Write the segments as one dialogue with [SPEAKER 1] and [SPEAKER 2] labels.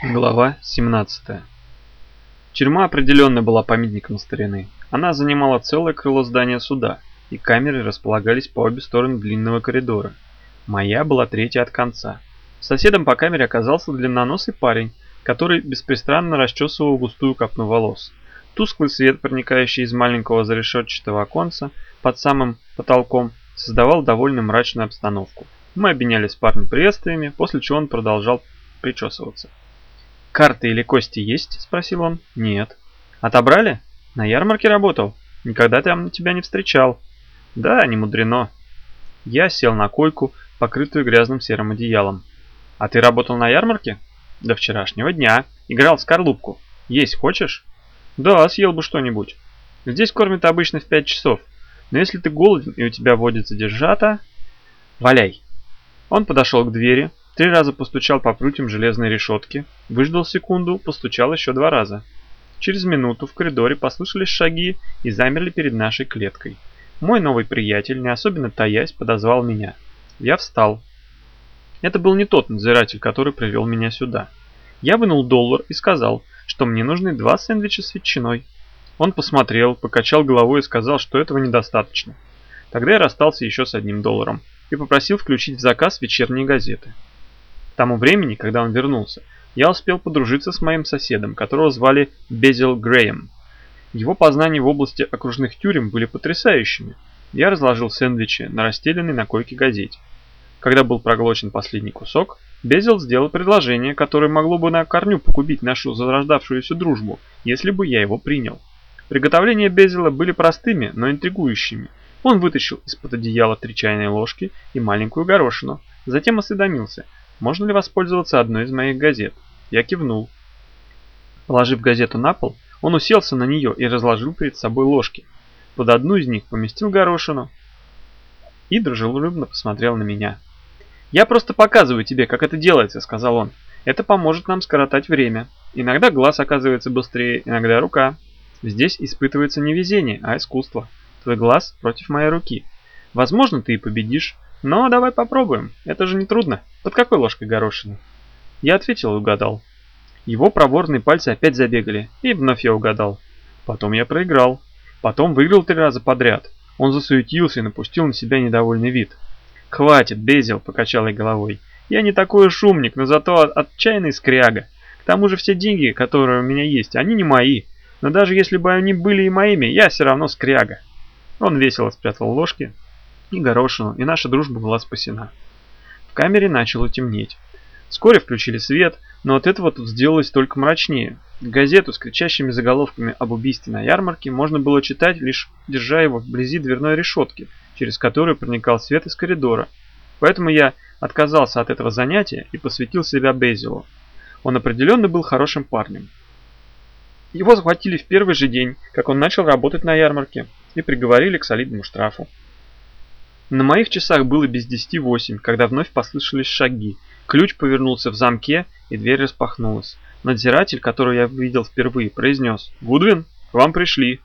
[SPEAKER 1] Глава 17 Тюрьма определенно была памятником старины. Она занимала целое крыло здания суда, и камеры располагались по обе стороны длинного коридора. Моя была третья от конца. Соседом по камере оказался длинноносый парень, который беспристрастно расчесывал густую копну волос. Тусклый свет, проникающий из маленького зарешетчатого оконца под самым потолком, создавал довольно мрачную обстановку. Мы обменялись парнем приветствиями, после чего он продолжал причесываться. «Карты или кости есть?» – спросил он. «Нет». «Отобрали?» «На ярмарке работал. Никогда там тебя не встречал». «Да, не мудрено». Я сел на койку, покрытую грязным серым одеялом. «А ты работал на ярмарке?» «До вчерашнего дня. Играл в скорлупку. Есть хочешь?» «Да, съел бы что-нибудь. Здесь кормят обычно в пять часов. Но если ты голоден и у тебя водится держата...» «Валяй!» Он подошел к двери, Три раза постучал по прутьям железной решетки, выждал секунду, постучал еще два раза. Через минуту в коридоре послышались шаги и замерли перед нашей клеткой. Мой новый приятель, не особенно таясь, подозвал меня. Я встал. Это был не тот надзиратель, который привел меня сюда. Я вынул доллар и сказал, что мне нужны два сэндвича с ветчиной. Он посмотрел, покачал головой и сказал, что этого недостаточно. Тогда я расстался еще с одним долларом и попросил включить в заказ вечерние газеты тому времени, когда он вернулся, я успел подружиться с моим соседом, которого звали Безил Грэем. Его познания в области окружных тюрем были потрясающими. Я разложил сэндвичи на расстеленной на койке газете. Когда был проглочен последний кусок, Безил сделал предложение, которое могло бы на корню погубить нашу зарождавшуюся дружбу, если бы я его принял. Приготовления Безила были простыми, но интригующими. Он вытащил из-под одеяла три чайные ложки и маленькую горошину, затем осведомился – можно ли воспользоваться одной из моих газет? Я кивнул. Положив газету на пол, он уселся на нее и разложил перед собой ложки. Под одну из них поместил горошину и дружелюбно посмотрел на меня. «Я просто показываю тебе, как это делается», — сказал он. «Это поможет нам скоротать время. Иногда глаз оказывается быстрее, иногда рука. Здесь испытывается не везение, а искусство. Твой глаз против моей руки. Возможно, ты и победишь, но давай попробуем, это же не трудно. Под какой ложкой горошины? Я ответил и угадал. Его проворные пальцы опять забегали, и вновь я угадал. Потом я проиграл. Потом выиграл три раза подряд. Он засуетился и напустил на себя недовольный вид. «Хватит, Безил», — покачал я головой. «Я не такой шумник, но зато отчаянный скряга. К тому же все деньги, которые у меня есть, они не мои. Но даже если бы они были и моими, я все равно скряга». Он весело спрятал ложки, и горошину, и наша дружба была спасена. Камере начало темнеть. Вскоре включили свет, но от этого тут сделалось только мрачнее. Газету с кричащими заголовками об убийстве на ярмарке можно было читать, лишь держа его вблизи дверной решетки, через которую проникал свет из коридора. Поэтому я отказался от этого занятия и посвятил себя Безилу. Он определенно был хорошим парнем. Его захватили в первый же день, как он начал работать на ярмарке, и приговорили к солидному штрафу. На моих часах было без десяти восемь, когда вновь послышались шаги. Ключ повернулся в замке, и дверь распахнулась. Надзиратель, которого я видел впервые, произнес «Гудвин, к вам пришли».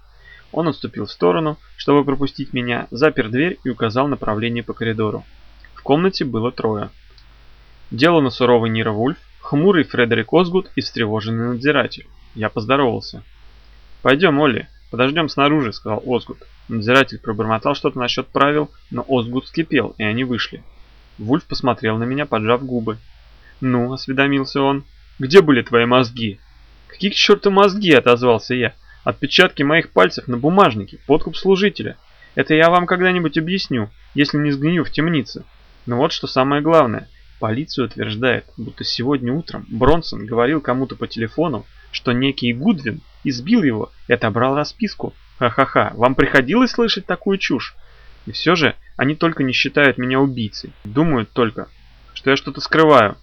[SPEAKER 1] Он отступил в сторону, чтобы пропустить меня, запер дверь и указал направление по коридору. В комнате было трое. Дело суровый Нира Вульф, хмурый Фредерик Озгуд и встревоженный надзиратель. Я поздоровался. «Пойдем, Олли, подождем снаружи», — сказал Озгуд. Надзиратель пробормотал что-то насчет правил, но Озгуд вскипел, и они вышли. Вульф посмотрел на меня, поджав губы. «Ну», — осведомился он, — «где были твои мозги?» «Какие к черту мозги?» — отозвался я. «Отпечатки моих пальцев на бумажнике, подкуп служителя. Это я вам когда-нибудь объясню, если не сгнию в темнице. Но вот что самое главное. Полиция утверждает, будто сегодня утром Бронсон говорил кому-то по телефону, что некий Гудвин избил его и отобрал расписку, Ха-ха-ха, вам приходилось слышать такую чушь? И все же они только не считают меня убийцей. Думают только, что я что-то скрываю.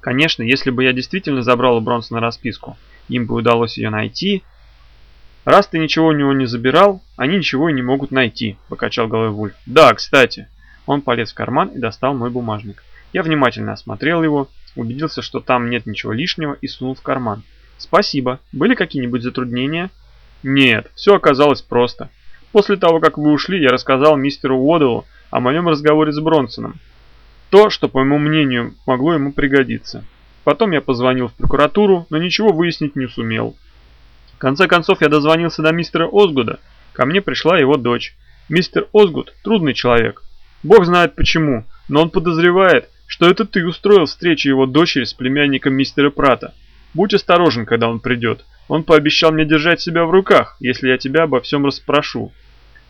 [SPEAKER 1] Конечно, если бы я действительно забрал у Бронсона расписку, им бы удалось ее найти. Раз ты ничего у него не забирал, они ничего и не могут найти, покачал головой Вульф. Да, кстати. Он полез в карман и достал мой бумажник. Я внимательно осмотрел его, убедился, что там нет ничего лишнего и сунул в карман. Спасибо. Были какие-нибудь затруднения? Нет, все оказалось просто. После того, как вы ушли, я рассказал мистеру Уоделу о моем разговоре с Бронсоном. То, что, по моему мнению, могло ему пригодиться. Потом я позвонил в прокуратуру, но ничего выяснить не сумел. В конце концов я дозвонился до мистера Озгуда. Ко мне пришла его дочь. Мистер Озгуд – трудный человек. Бог знает почему, но он подозревает, что это ты устроил встречу его дочери с племянником мистера Прата. Будь осторожен, когда он придет. Он пообещал мне держать себя в руках, если я тебя обо всем расспрошу.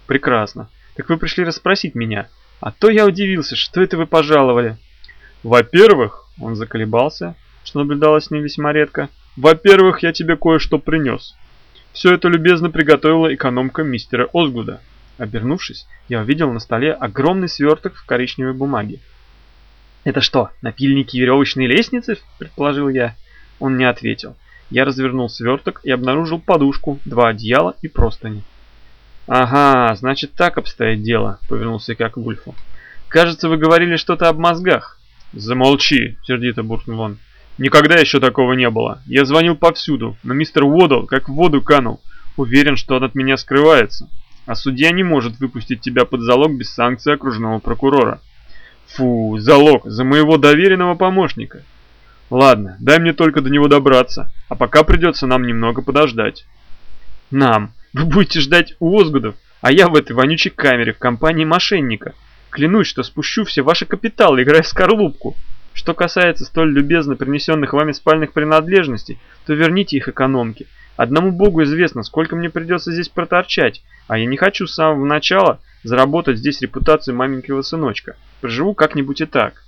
[SPEAKER 1] Прекрасно. Так вы пришли расспросить меня. А то я удивился, что это вы пожаловали. Во-первых, он заколебался, что наблюдалось с ним весьма редко. Во-первых, я тебе кое-что принес. Все это любезно приготовила экономка мистера Озгуда. Обернувшись, я увидел на столе огромный сверток в коричневой бумаге. «Это что, напильники и веревочные лестницы?» – предположил я. Он не ответил. Я развернул сверток и обнаружил подушку, два одеяла и простыни. «Ага, значит так обстоит дело», — повернулся я к Гульфу. «Кажется, вы говорили что-то об мозгах». «Замолчи», — сердито буркнул он. «Никогда еще такого не было. Я звонил повсюду, но мистер Уодл как в воду канул. Уверен, что он от меня скрывается. А судья не может выпустить тебя под залог без санкции окружного прокурора». «Фу, залог за моего доверенного помощника». «Ладно, дай мне только до него добраться, а пока придется нам немного подождать». «Нам», вы будете ждать у Озгудов, а я в этой вонючей камере в компании мошенника. Клянусь, что спущу все ваши капиталы, играя в скорлупку. Что касается столь любезно принесенных вами спальных принадлежностей, то верните их экономке. Одному богу известно, сколько мне придется здесь проторчать, а я не хочу с самого начала заработать здесь репутацию маменького сыночка. Проживу как-нибудь и так.